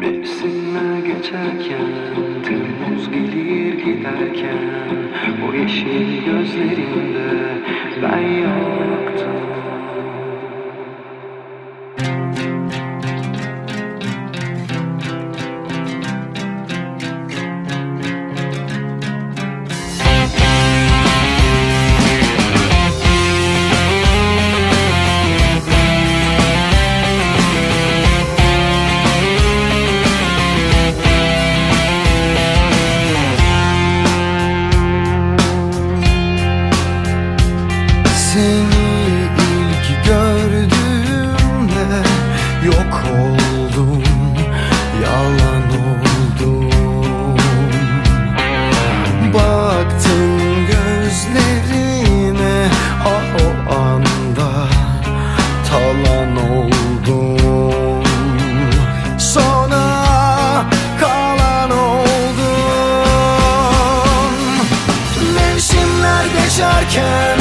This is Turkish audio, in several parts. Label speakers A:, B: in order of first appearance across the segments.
A: Mevsimler geçerken Temmuz gelir giderken O yeşil gözlerinde ben yoktum
B: Seni ilk gördüğümde yok oldum Yalan oldum. Baktım gözlerine ah o anda talan oldum. Sona kalan oldum. Mevsimler geçerken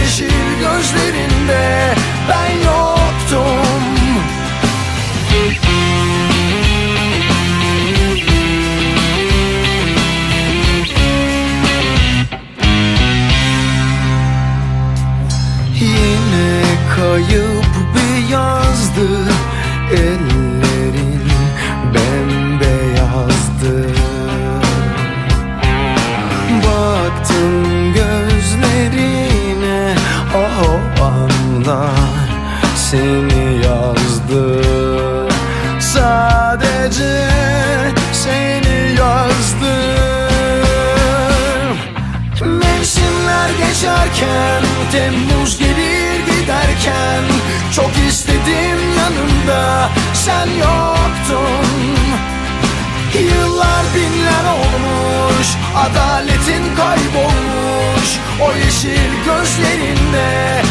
B: yeşil gözlerinde Ben yoktum. Yine kayıp bir yazdı Ellerin seni yazdı. Sadece seni yazdım Mevsimler geçerken Temmuz gelir giderken Çok istedim yanımda Sen yoktun. Yıllar binler olmuş Adaletin kaybolmuş O yeşil gözlerinde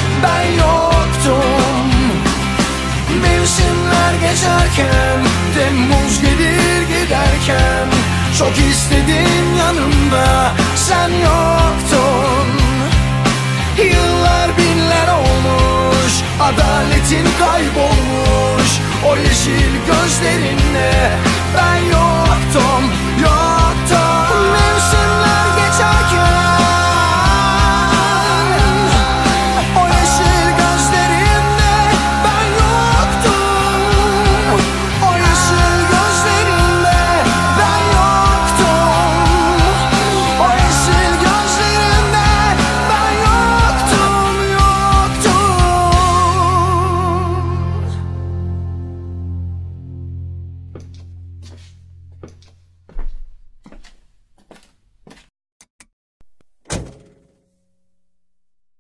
B: geçerken Temmuz gelir giderken. Çok istedim yanımda Sen yoktun. Yıllar binler olmuş Adaletin kaybolmuş. O yeşil yokum